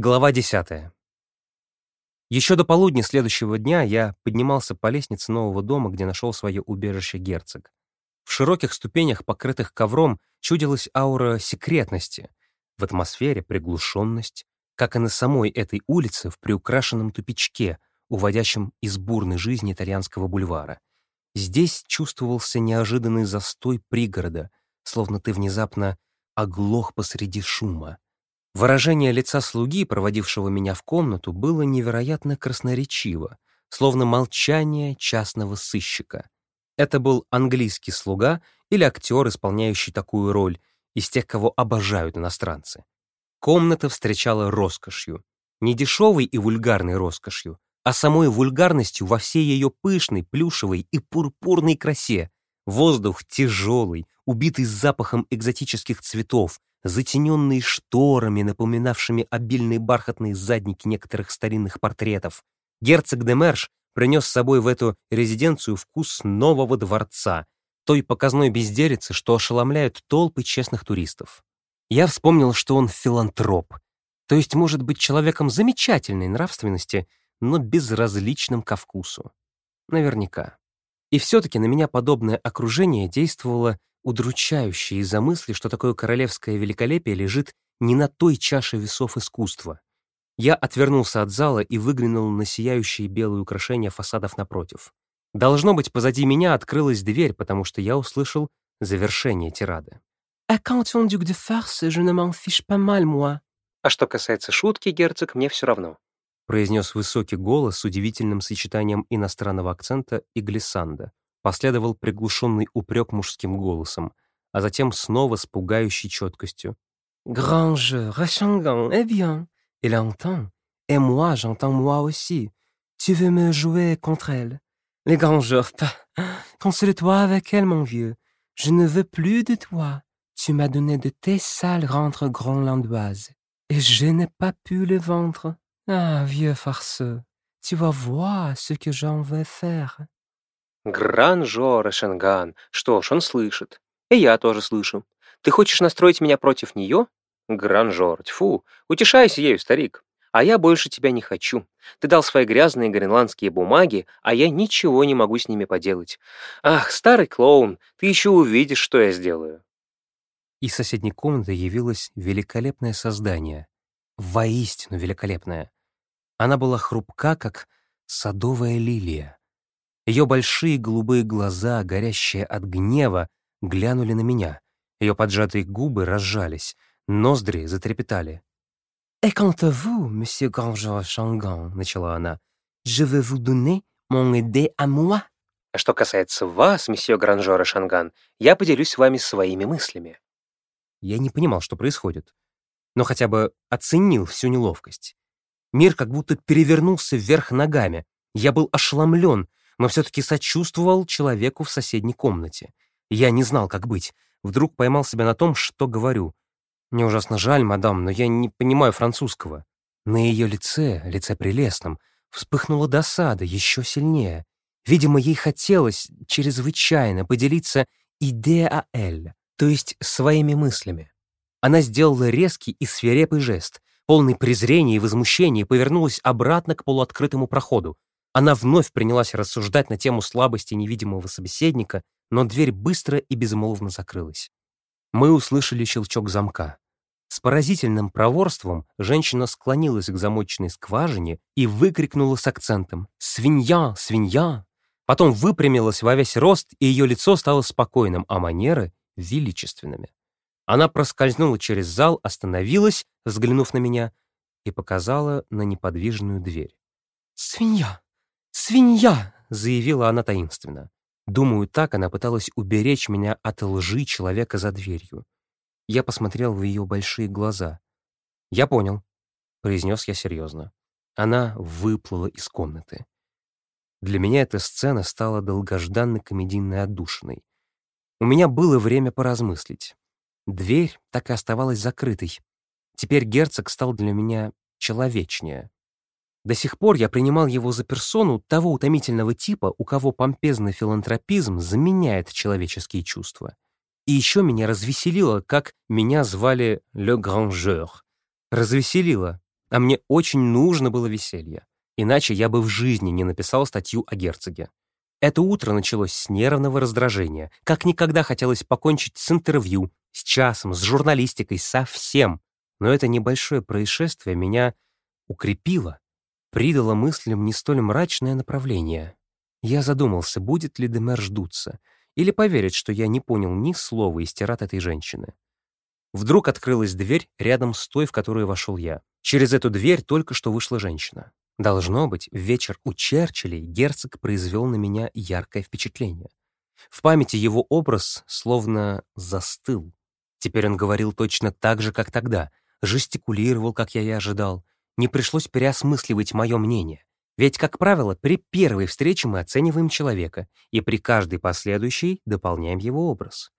Глава 10. Еще до полудня следующего дня я поднимался по лестнице нового дома, где нашел свое убежище герцог. В широких ступенях, покрытых ковром, чудилась аура секретности. В атмосфере приглушенность, как и на самой этой улице в приукрашенном тупичке, уводящем из бурной жизни итальянского бульвара. Здесь чувствовался неожиданный застой пригорода, словно ты внезапно оглох посреди шума. Выражение лица слуги, проводившего меня в комнату, было невероятно красноречиво, словно молчание частного сыщика. Это был английский слуга или актер, исполняющий такую роль, из тех, кого обожают иностранцы. Комната встречала роскошью. Не дешевой и вульгарной роскошью, а самой вульгарностью во всей ее пышной, плюшевой и пурпурной красе. Воздух тяжелый, убитый запахом экзотических цветов, затененные шторами, напоминавшими обильные бархатные задники некоторых старинных портретов. Герцог де Мерш принес с собой в эту резиденцию вкус нового дворца, той показной безделицы, что ошеломляют толпы честных туристов. Я вспомнил, что он филантроп, то есть может быть человеком замечательной нравственности, но безразличным ко вкусу. Наверняка. И все-таки на меня подобное окружение действовало удручающе из-за мысли, что такое королевское великолепие лежит не на той чаше весов искусства. Я отвернулся от зала и выглянул на сияющие белые украшения фасадов напротив. Должно быть, позади меня открылась дверь, потому что я услышал завершение тирады. «А quand on duc de farce, je ne m'en fiche pas mal, moi». «А что касается шутки, герцог, мне все равно», произнес высокий голос с удивительным сочетанием иностранного акцента и глиссанда, Последовал приглушенный упрек мужским голосом, а затем снова с пугающей четкостью. «Grand jeu, Rachangan, eh bien, il entend. Et moi, j'entends moi aussi. Tu veux me jouer contre elle Les grands jeux, console-toi avec elle, mon vieux. Je ne veux plus de toi. Tu m'as donné de tes sales rentres groenlandoises, et je n'ai pas pu le vendre. Ah, vieux farceux, tu vas voir ce que j'en vais faire. Гранжо, Рэшенган. Что ж, он слышит. И я тоже слышу. Ты хочешь настроить меня против нее? Гранжор, тьфу, утешайся ею, старик. А я больше тебя не хочу. Ты дал свои грязные гренландские бумаги, а я ничего не могу с ними поделать. Ах, старый клоун, ты еще увидишь, что я сделаю. Из соседней комнаты явилось великолепное создание. Воистину великолепное. Она была хрупка, как садовая лилия. Ее большие голубые глаза, горящие от гнева, глянули на меня. Ее поджатые губы разжались, ноздри затрепетали. «Et quant à vous, monsieur Grandjean Changan», — начала она, «je vais vous donner mon idée à moi». Что касается вас, месье Гранжора Шанган, я поделюсь с вами своими мыслями. Я не понимал, что происходит, но хотя бы оценил всю неловкость. Мир как будто перевернулся вверх ногами. Я был ошеломлен, но все-таки сочувствовал человеку в соседней комнате. Я не знал, как быть. Вдруг поймал себя на том, что говорю. «Мне ужасно жаль, мадам, но я не понимаю французского». На ее лице, лице прелестном, вспыхнула досада еще сильнее. Видимо, ей хотелось чрезвычайно поделиться идея эль, то есть своими мыслями. Она сделала резкий и свирепый жест, полный презрения и возмущения, и повернулась обратно к полуоткрытому проходу. Она вновь принялась рассуждать на тему слабости невидимого собеседника, но дверь быстро и безмолвно закрылась. Мы услышали щелчок замка. С поразительным проворством женщина склонилась к замочной скважине и выкрикнула с акцентом «Свинья! Свинья!». Потом выпрямилась во весь рост, и ее лицо стало спокойным, а манеры — величественными. Она проскользнула через зал, остановилась, взглянув на меня, и показала на неподвижную дверь. «Свинья! «Свинья!» — заявила она таинственно. Думаю, так она пыталась уберечь меня от лжи человека за дверью. Я посмотрел в ее большие глаза. «Я понял», — произнес я серьезно. Она выплыла из комнаты. Для меня эта сцена стала долгожданной комедийной отдушиной. У меня было время поразмыслить. Дверь так и оставалась закрытой. Теперь герцог стал для меня человечнее. До сих пор я принимал его за персону того утомительного типа, у кого помпезный филантропизм заменяет человеческие чувства. И еще меня развеселило, как меня звали «Le Grangeur». Развеселило. А мне очень нужно было веселье. Иначе я бы в жизни не написал статью о герцоге. Это утро началось с нервного раздражения. Как никогда хотелось покончить с интервью, с часом, с журналистикой, со всем. Но это небольшое происшествие меня укрепило, придало мыслям не столь мрачное направление. Я задумался, будет ли Демер ждуться, или поверить, что я не понял ни слова из тират этой женщины. Вдруг открылась дверь рядом с той, в которую вошел я. Через эту дверь только что вышла женщина. Должно быть, в вечер у Черчиллей герцог произвел на меня яркое впечатление. В памяти его образ словно застыл. Теперь он говорил точно так же, как тогда, жестикулировал, как я и ожидал. Не пришлось переосмысливать мое мнение. Ведь, как правило, при первой встрече мы оцениваем человека, и при каждой последующей дополняем его образ.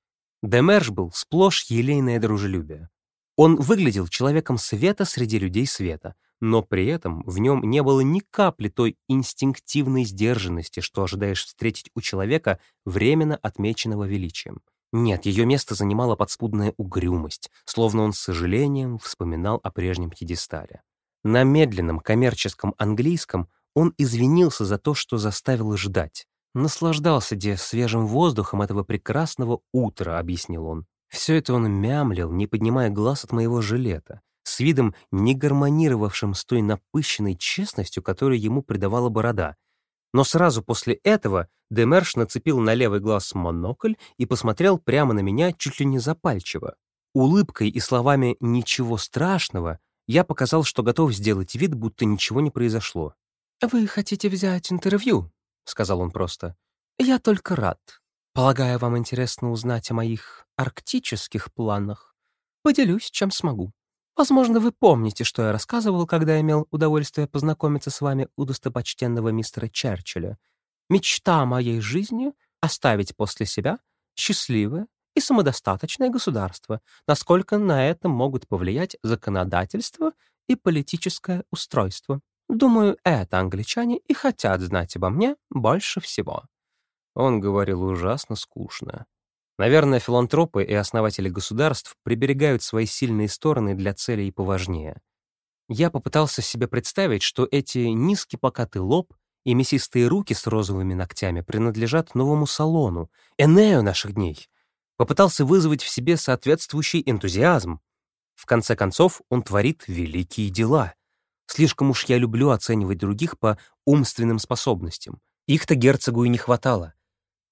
Демерш был сплошь елейное дружелюбие. Он выглядел человеком света среди людей света, но при этом в нем не было ни капли той инстинктивной сдержанности, что ожидаешь встретить у человека, временно отмеченного величием. Нет, ее место занимала подспудная угрюмость, словно он с сожалением вспоминал о прежнем пьедестале. На медленном коммерческом английском он извинился за то, что заставил ждать. Наслаждался где свежим воздухом этого прекрасного утра, объяснил он. Все это он мямлил, не поднимая глаз от моего жилета с видом, не гармонировавшим с той напыщенной честностью, которую ему придавала борода. Но сразу после этого Демерш нацепил на левый глаз монокль и посмотрел прямо на меня чуть ли не запальчиво. Улыбкой и словами «ничего страшного» я показал, что готов сделать вид, будто ничего не произошло. «Вы хотите взять интервью?» — сказал он просто. «Я только рад. Полагаю, вам интересно узнать о моих арктических планах. Поделюсь, чем смогу. Возможно, вы помните, что я рассказывал, когда имел удовольствие познакомиться с вами у достопочтенного мистера Черчилля. Мечта моей жизни — оставить после себя счастливое и самодостаточное государство, насколько на это могут повлиять законодательство и политическое устройство. Думаю, это англичане и хотят знать обо мне больше всего». Он говорил ужасно скучно. Наверное, филантропы и основатели государств приберегают свои сильные стороны для целей поважнее. Я попытался себе представить, что эти низкий покатый лоб и мясистые руки с розовыми ногтями принадлежат новому салону, Энею наших дней. Попытался вызвать в себе соответствующий энтузиазм. В конце концов, он творит великие дела. Слишком уж я люблю оценивать других по умственным способностям. Их-то герцогу и не хватало.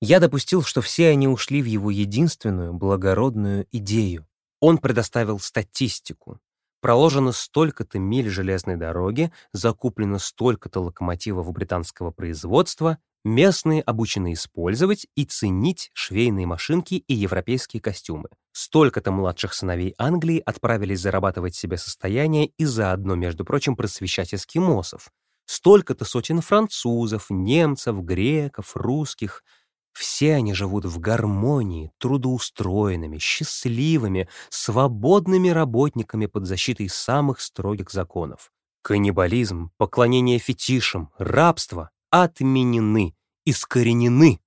Я допустил, что все они ушли в его единственную благородную идею. Он предоставил статистику. Проложено столько-то миль железной дороги, закуплено столько-то локомотивов британского производства, местные обучены использовать и ценить швейные машинки и европейские костюмы. Столько-то младших сыновей Англии отправились зарабатывать себе состояние и заодно, между прочим, просвещать эскимосов. Столько-то сотен французов, немцев, греков, русских — все они живут в гармонии, трудоустроенными, счастливыми, свободными работниками под защитой самых строгих законов. Каннибализм, поклонение фетишам, рабство отменены, искоренены.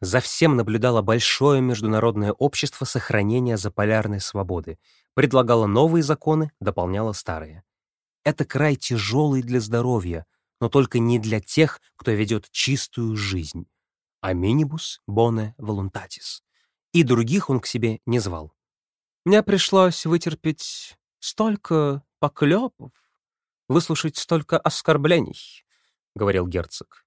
За всем наблюдало большое международное общество сохранения заполярной свободы, предлагало новые законы, дополняло старые. Это край тяжелый для здоровья, но только не для тех, кто ведет чистую жизнь аминибус боне волунтатис. И других он к себе не звал. Мне пришлось вытерпеть столько поклепов, выслушать столько оскорблений, — говорил герцог.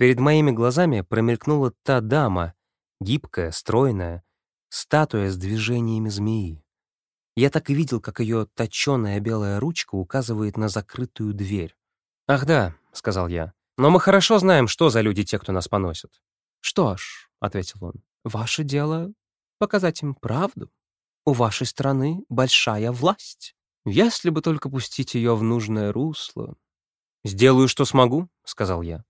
Перед моими глазами промелькнула та дама, гибкая, стройная, статуя с движениями змеи. Я так и видел, как ее точеная белая ручка указывает на закрытую дверь. «Ах да», — сказал я, — «но мы хорошо знаем, что за люди те, кто нас поносит. «Что ж», — ответил он, — «ваше дело показать им правду. У вашей страны большая власть. Если бы только пустить ее в нужное русло». «Сделаю, что смогу», — сказал я.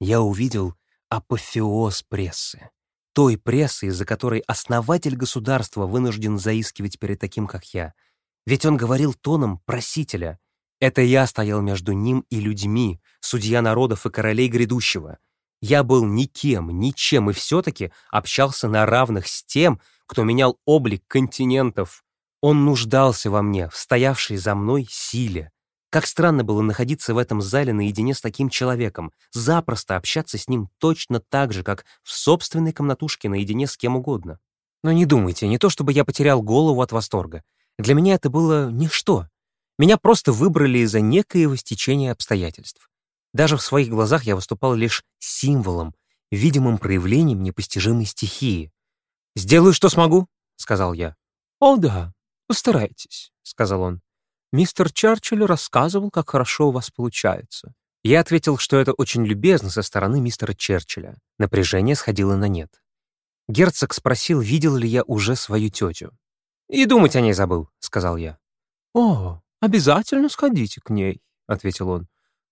Я увидел апофеоз прессы. Той прессы, из-за которой основатель государства вынужден заискивать перед таким, как я. Ведь он говорил тоном просителя. Это я стоял между ним и людьми, судья народов и королей грядущего. Я был никем, ничем и все-таки общался на равных с тем, кто менял облик континентов. Он нуждался во мне, в стоявшей за мной силе. Как странно было находиться в этом зале наедине с таким человеком, запросто общаться с ним точно так же, как в собственной комнатушке наедине с кем угодно. Но не думайте, не то чтобы я потерял голову от восторга. Для меня это было ничто. Меня просто выбрали из-за некоего стечения обстоятельств. Даже в своих глазах я выступал лишь символом, видимым проявлением непостижимой стихии. «Сделаю, что смогу», — сказал я. «О да, постарайтесь», — сказал он. «Мистер Черчилль рассказывал, как хорошо у вас получается». Я ответил, что это очень любезно со стороны мистера Черчилля. Напряжение сходило на нет. Герцог спросил, видел ли я уже свою тетю. «И думать о ней забыл», — сказал я. «О, обязательно сходите к ней», — ответил он.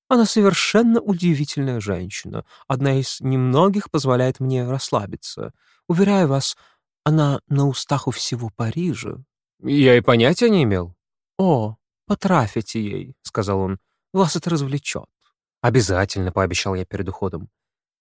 Она совершенно удивительная женщина. Одна из немногих позволяет мне расслабиться. Уверяю вас, она на устах у всего Парижа». «Я и понятия не имел». «О, потрафите ей», — сказал он. «Вас это развлечет». «Обязательно», — пообещал я перед уходом.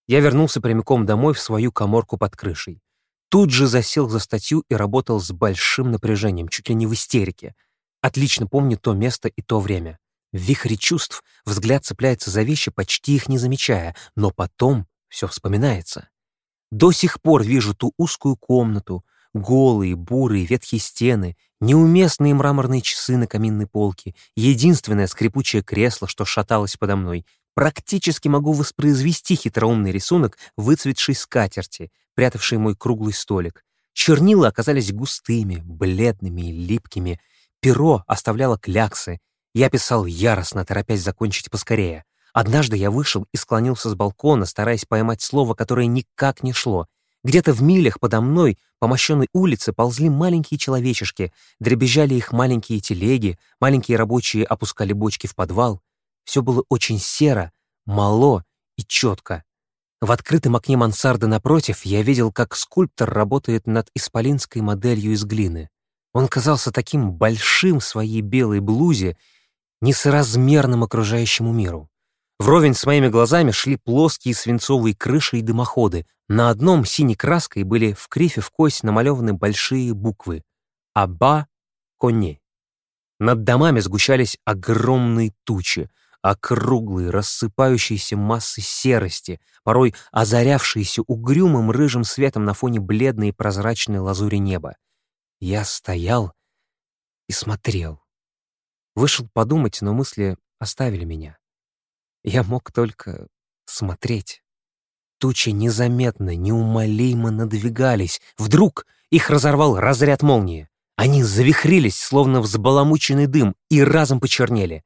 Я вернулся прямиком домой в свою коморку под крышей. Тут же засел за статью и работал с большим напряжением, чуть ли не в истерике. Отлично помню то место и то время. В вихре чувств взгляд цепляется за вещи, почти их не замечая, но потом все вспоминается. До сих пор вижу ту узкую комнату, голые, бурые, ветхие стены, неуместные мраморные часы на каминной полке, единственное скрипучее кресло, что шаталось подо мной. Практически могу воспроизвести хитроумный рисунок выцветшей скатерти, прятавшей мой круглый столик. Чернила оказались густыми, бледными и липкими. Перо оставляло кляксы, я писал яростно, торопясь закончить поскорее. Однажды я вышел и склонился с балкона, стараясь поймать слово, которое никак не шло. Где-то в милях подо мной по мощенной улице ползли маленькие человечешки, дребезжали их маленькие телеги, маленькие рабочие опускали бочки в подвал. Все было очень серо, мало и четко. В открытом окне мансарды напротив я видел, как скульптор работает над исполинской моделью из глины. Он казался таким большим в своей белой блузе несоразмерным окружающему миру. Вровень с моими глазами шли плоские свинцовые крыши и дымоходы. На одном синей краской были в крифе в кость намалеваны большие буквы «Аба Коне». Над домами сгущались огромные тучи, округлые, рассыпающиеся массы серости, порой озарявшиеся угрюмым рыжим светом на фоне бледной и прозрачной лазури неба. Я стоял и смотрел. Вышел подумать, но мысли оставили меня. Я мог только смотреть. Тучи незаметно, неумолимо надвигались. Вдруг их разорвал разряд молнии. Они завихрились, словно взбаламученный дым, и разом почернели.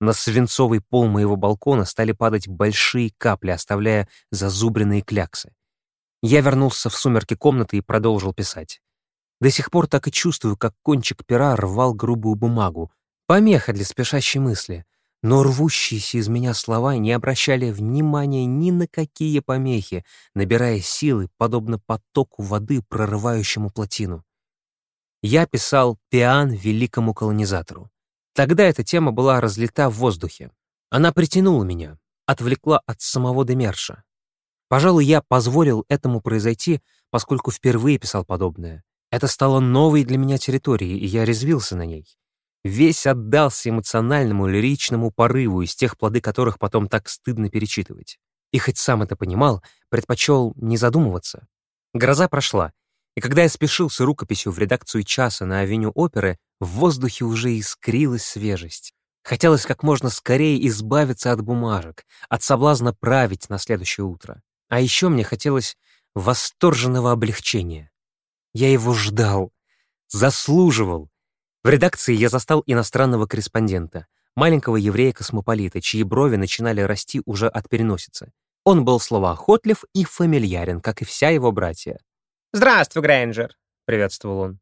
На свинцовый пол моего балкона стали падать большие капли, оставляя зазубренные кляксы. Я вернулся в сумерки комнаты и продолжил писать. До сих пор так и чувствую, как кончик пера рвал грубую бумагу, Помеха для спешащей мысли, но рвущиеся из меня слова не обращали внимания ни на какие помехи, набирая силы, подобно потоку воды, прорывающему плотину. Я писал «Пиан великому колонизатору». Тогда эта тема была разлита в воздухе. Она притянула меня, отвлекла от самого Демерша. Пожалуй, я позволил этому произойти, поскольку впервые писал подобное. Это стало новой для меня территорией, и я резвился на ней весь отдался эмоциональному лиричному порыву, из тех плоды которых потом так стыдно перечитывать. И хоть сам это понимал, предпочел не задумываться. Гроза прошла, и когда я спешил с рукописью в редакцию часа на авеню оперы, в воздухе уже искрилась свежесть. Хотелось как можно скорее избавиться от бумажек, от соблазна править на следующее утро. А еще мне хотелось восторженного облегчения. Я его ждал, заслуживал, в редакции я застал иностранного корреспондента, маленького еврея-космополита, чьи брови начинали расти уже от переносицы. Он был словоохотлив и фамильярен, как и вся его братья. «Здравствуй, Грейнджер!» — приветствовал он.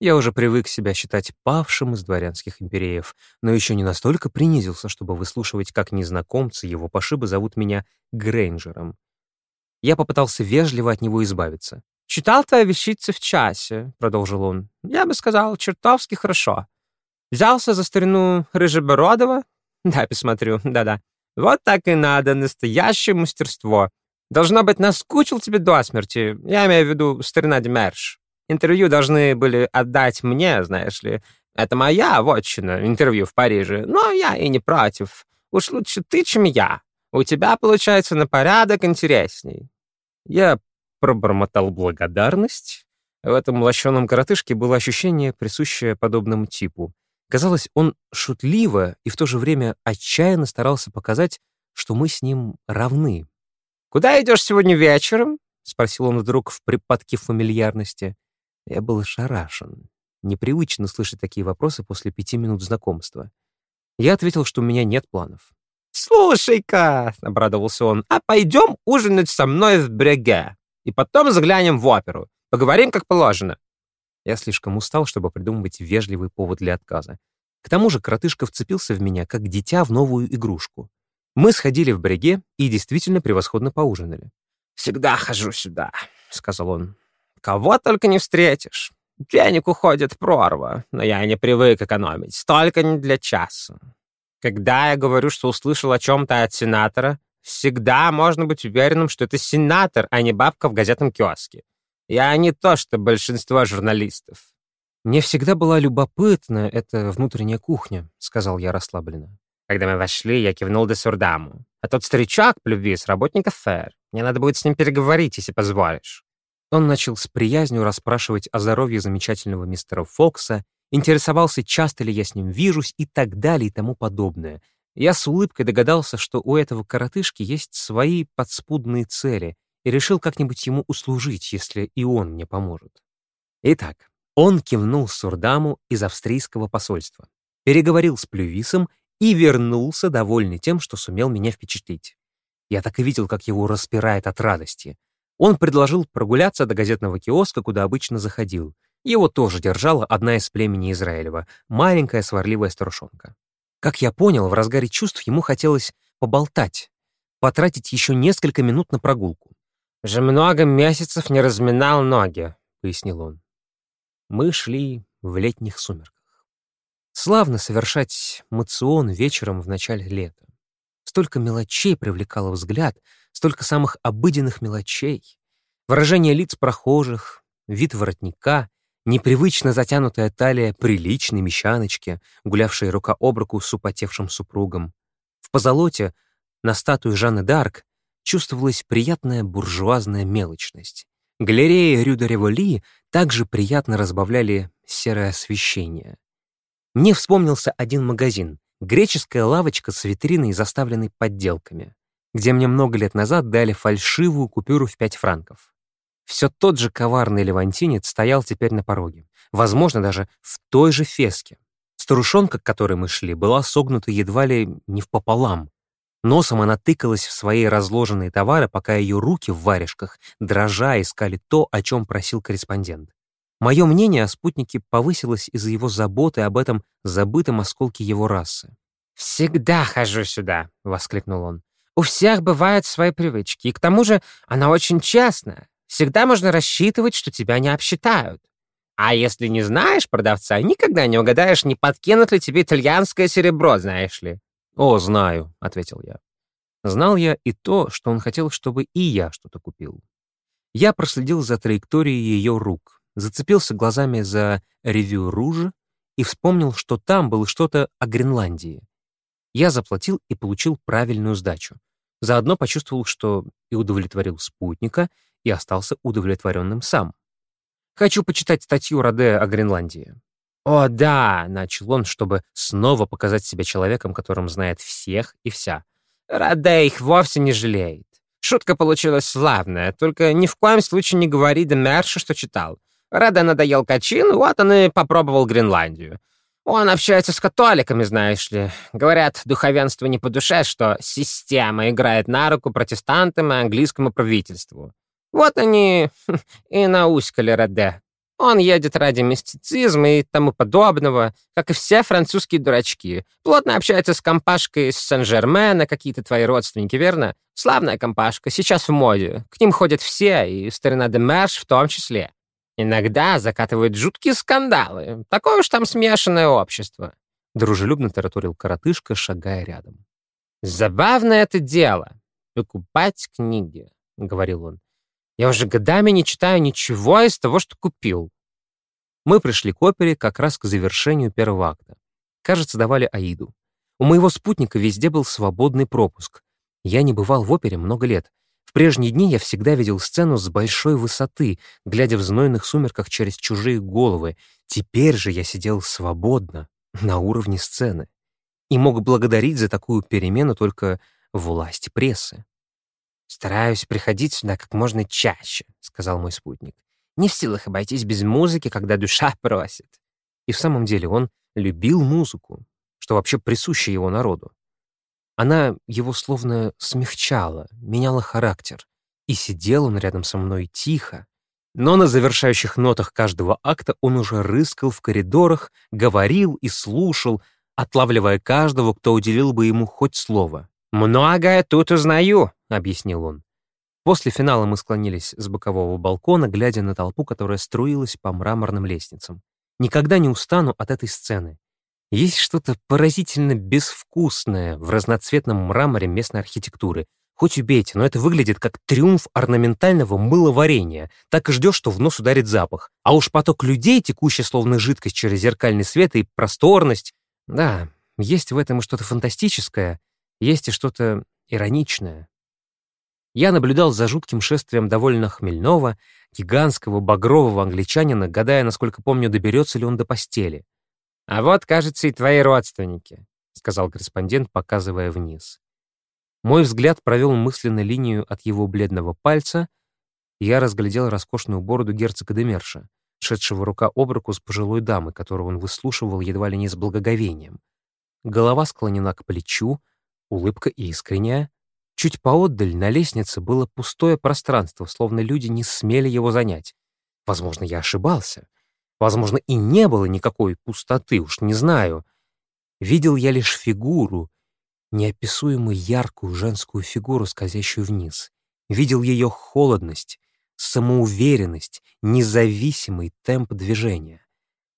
Я уже привык себя считать павшим из дворянских империев, но еще не настолько принизился, чтобы выслушивать, как незнакомцы его пошибы зовут меня Грейнджером. Я попытался вежливо от него избавиться. «Читал твои вещицы в часе», — продолжил он. «Я бы сказал, чертовски хорошо. Взялся за старину Рыжебородова? Да, посмотрю, да-да. Вот так и надо, настоящее мастерство. Должно быть, наскучил тебе до смерти. Я имею в виду старина Демерш. Интервью должны были отдать мне, знаешь ли. Это моя вотчина, интервью в Париже, но я и не против. Уж лучше ты, чем я. У тебя получается на порядок интересней». Я пробормотал благодарность. В этом лощеном коротышке было ощущение, присущее подобному типу. Казалось, он шутливо и в то же время отчаянно старался показать, что мы с ним равны. «Куда идешь сегодня вечером?» — спросил он вдруг в припадке фамильярности. Я был ошарашен. Непривычно слышать такие вопросы после пяти минут знакомства. Я ответил, что у меня нет планов. «Слушай-ка», — обрадовался он, «а пойдем ужинать со мной в Бреге, и потом заглянем в оперу, поговорим как положено». Я слишком устал, чтобы придумывать вежливый повод для отказа. К тому же коротышка вцепился в меня, как дитя в новую игрушку. Мы сходили в Бреге и действительно превосходно поужинали. «Всегда хожу сюда», — сказал он. «Кого только не встретишь. Денег уходит прорва, но я не привык экономить, только не для часа. Когда я говорю, что услышал о чем-то от сенатора, всегда можно быть уверенным, что это сенатор, а не бабка в газетном киоске. Я не то, что большинство журналистов. «Мне всегда была любопытна эта внутренняя кухня», — сказал я расслабленно. Когда мы вошли, я кивнул до Сурдаму. «А тот старичок, плювис, работник ФР. Мне надо будет с ним переговорить, если позволишь». Он начал с приязнью расспрашивать о здоровье замечательного мистера Фокса интересовался, часто ли я с ним вижусь и так далее и тому подобное. Я с улыбкой догадался, что у этого коротышки есть свои подспудные цели, и решил как-нибудь ему услужить, если и он мне поможет. Итак, он кивнул Сурдаму из австрийского посольства, переговорил с Плювисом и вернулся, довольный тем, что сумел меня впечатлить. Я так и видел, как его распирает от радости. Он предложил прогуляться до газетного киоска, куда обычно заходил — его тоже держала одна из племени Израилева, маленькая сварливая старушонка. Как я понял, в разгаре чувств ему хотелось поболтать, потратить еще несколько минут на прогулку. «Уже много месяцев не разминал ноги», — пояснил он. Мы шли в летних сумерках. Славно совершать мацион вечером в начале лета. Столько мелочей привлекало взгляд, столько самых обыденных мелочей. Выражение лиц прохожих, вид воротника, Непривычно затянутая талия приличной мещаночки, гулявшей рука об руку с употевшим супругом. В позолоте на статуе Жанны д'Арк чувствовалась приятная буржуазная мелочность. Галереи Рю де Револи также приятно разбавляли серое освещение. Мне вспомнился один магазин, греческая лавочка с витриной, заставленной подделками, где мне много лет назад дали фальшивую купюру в 5 франков. Все тот же коварный левантинец стоял теперь на пороге, возможно, даже в той же феске. Старушонка, к которой мы шли, была согнута едва ли не в пополам. Носом она тыкалась в свои разложенные товары, пока ее руки в варежках, дрожа, искали то, о чем просил корреспондент. Мое мнение о спутнике повысилось из-за его заботы об этом забытом осколке его расы. «Всегда хожу сюда», — воскликнул он. «У всех бывают свои привычки, и к тому же она очень честная. Всегда можно рассчитывать, что тебя не обсчитают. А если не знаешь продавца, никогда не угадаешь, не подкинут ли тебе итальянское серебро, знаешь ли. «О, знаю», — ответил я. Знал я и то, что он хотел, чтобы и я что-то купил. Я проследил за траекторией ее рук, зацепился глазами за ревью Ружа и вспомнил, что там было что-то о Гренландии. Я заплатил и получил правильную сдачу. Заодно почувствовал, что и удовлетворил спутника, и остался удовлетворенным сам. Хочу почитать статью Раде о Гренландии. «О, да!» — начал он, чтобы снова показать себя человеком, которым знает всех и вся. Раде их вовсе не жалеет. Шутка получилась славная, только ни в коем случае не говори Демершу, что читал. Раде надоел Качин, вот он и попробовал Гренландию. Он общается с католиками, знаешь ли. Говорят, духовенство не по душе, что система играет на руку протестантам и английскому правительству. Вот они и науськали Раде. Он едет ради мистицизма и тому подобного, как и все французские дурачки. Плотно общается с компашкой из Сен-Жермена, какие-то твои родственники, верно? Славная компашка, сейчас в моде. К ним ходят все, и старина де Мерш в том числе. Иногда закатывают жуткие скандалы. Такое уж там смешанное общество. Дружелюбно тараторил коротышка, шагая рядом. «Забавное это дело — покупать книги», — говорил он. Я уже годами не читаю ничего из того, что купил. Мы пришли к опере как раз к завершению первого акта. Кажется, давали Аиду. У моего спутника везде был свободный пропуск. Я не бывал в опере много лет. В прежние дни я всегда видел сцену с большой высоты, глядя в знойных сумерках через чужие головы. Теперь же я сидел свободно, на уровне сцены. И мог благодарить за такую перемену только власть прессы. «Стараюсь приходить сюда как можно чаще», — сказал мой спутник. «Не в силах обойтись без музыки, когда душа просит». И в самом деле он любил музыку, что вообще присуще его народу. Она его словно смягчала, меняла характер. И сидел он рядом со мной тихо, но на завершающих нотах каждого акта он уже рыскал в коридорах, говорил и слушал, отлавливая каждого, кто уделил бы ему хоть слово. «Многое тут узнаю», — объяснил он. После финала мы склонились с бокового балкона, глядя на толпу, которая струилась по мраморным лестницам. Никогда не устану от этой сцены. Есть что-то поразительно безвкусное в разноцветном мраморе местной архитектуры. Хоть убейте, но это выглядит как триумф орнаментального мыловарения. Так и ждешь, что в нос ударит запах. А уж поток людей, текущий словно жидкость через зеркальный свет и просторность. Да, есть в этом и что-то фантастическое, есть и что-то ироничное. Я наблюдал за жутким шествием довольно хмельного, гигантского багрового англичанина, гадая, насколько помню, доберется ли он до постели. «А вот, кажется, и твои родственники», — сказал корреспондент, показывая вниз. Мой взгляд провел мысленно линию от его бледного пальца, и я разглядел роскошную бороду герцога Демерша, шедшего рука об руку с пожилой дамой, которую он выслушивал едва ли не с благоговением. Голова склонена к плечу, улыбка искренняя. Чуть поотдаль на лестнице было пустое пространство, словно люди не смели его занять. Возможно, я ошибался. Возможно, и не было никакой пустоты, уж не знаю. Видел я лишь фигуру, неописуемо яркую женскую фигуру, скользящую вниз. Видел ее холодность, самоуверенность, независимый темп движения.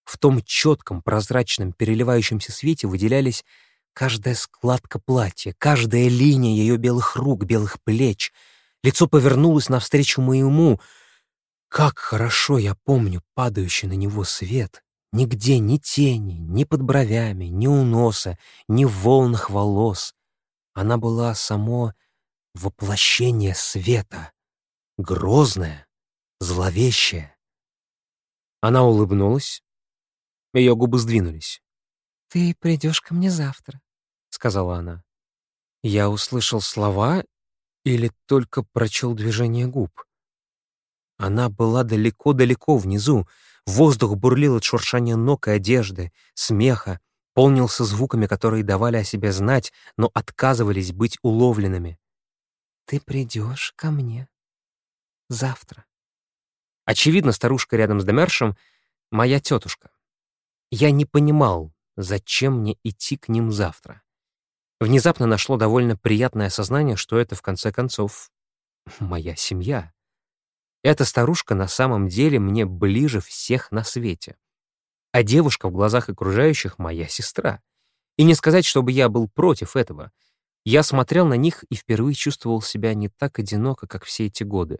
В том четком, прозрачном, переливающемся свете выделялись каждая складка платья, каждая линия ее белых рук, белых плеч. Лицо повернулось навстречу моему — как хорошо я помню падающий на него свет. Нигде ни тени, ни под бровями, ни у носа, ни в волнах волос. Она была само воплощение света, грозное, зловещее. Она улыбнулась, ее губы сдвинулись. «Ты придешь ко мне завтра», — сказала она. Я услышал слова или только прочел движение губ. Она была далеко-далеко внизу. Воздух бурлил от шуршания ног и одежды, смеха, полнился звуками, которые давали о себе знать, но отказывались быть уловленными. «Ты придешь ко мне завтра». Очевидно, старушка рядом с Демершем — моя тетушка. Я не понимал, зачем мне идти к ним завтра. Внезапно нашло довольно приятное осознание, что это, в конце концов, моя семья. Эта старушка на самом деле мне ближе всех на свете. А девушка в глазах окружающих — моя сестра. И не сказать, чтобы я был против этого. Я смотрел на них и впервые чувствовал себя не так одиноко, как все эти годы.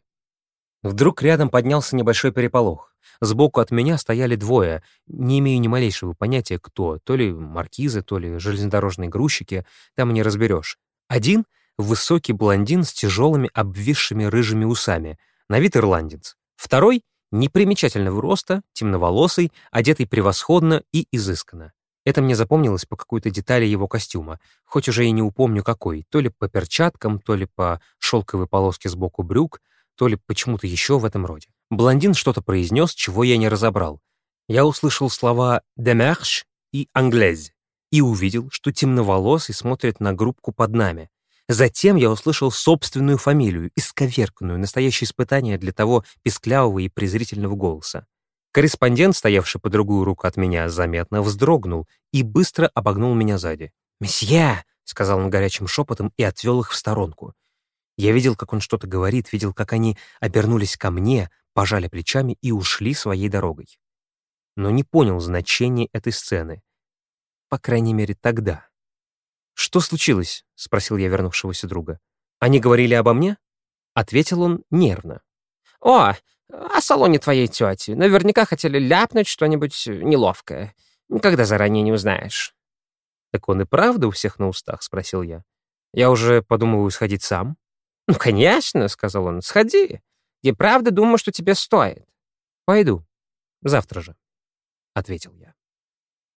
Вдруг рядом поднялся небольшой переполох. Сбоку от меня стояли двое, не имею ни малейшего понятия, кто, то ли маркизы, то ли железнодорожные грузчики, там не разберешь. Один — высокий блондин с тяжелыми обвисшими рыжими усами — на вид ирландец. Второй — непримечательного роста, темноволосый, одетый превосходно и изысканно. Это мне запомнилось по какой-то детали его костюма, хоть уже и не упомню какой, то ли по перчаткам, то ли по шелковой полоске сбоку брюк, то ли почему-то еще в этом роде. Блондин что-то произнес, чего я не разобрал. Я услышал слова «демерш» и «англез» и увидел, что темноволосый смотрит на группку под нами. Затем я услышал собственную фамилию, исковерканную, настоящее испытание для того песклявого и презрительного голоса. Корреспондент, стоявший по другую руку от меня, заметно вздрогнул и быстро обогнул меня сзади. «Месье!» — сказал он горячим шепотом и отвел их в сторонку. Я видел, как он что-то говорит, видел, как они обернулись ко мне, пожали плечами и ушли своей дорогой. Но не понял значения этой сцены. По крайней мере, тогда. «Что случилось?» — спросил я вернувшегося друга. «Они говорили обо мне?» — ответил он нервно. «О, о салоне твоей тети. Наверняка хотели ляпнуть что-нибудь неловкое. Никогда заранее не узнаешь». «Так он и правда у всех на устах?» — спросил я. «Я уже подумываю сходить сам». «Ну, конечно», — сказал он, — «сходи. Я правда думаю, что тебе стоит. Пойду. Завтра же», — ответил я.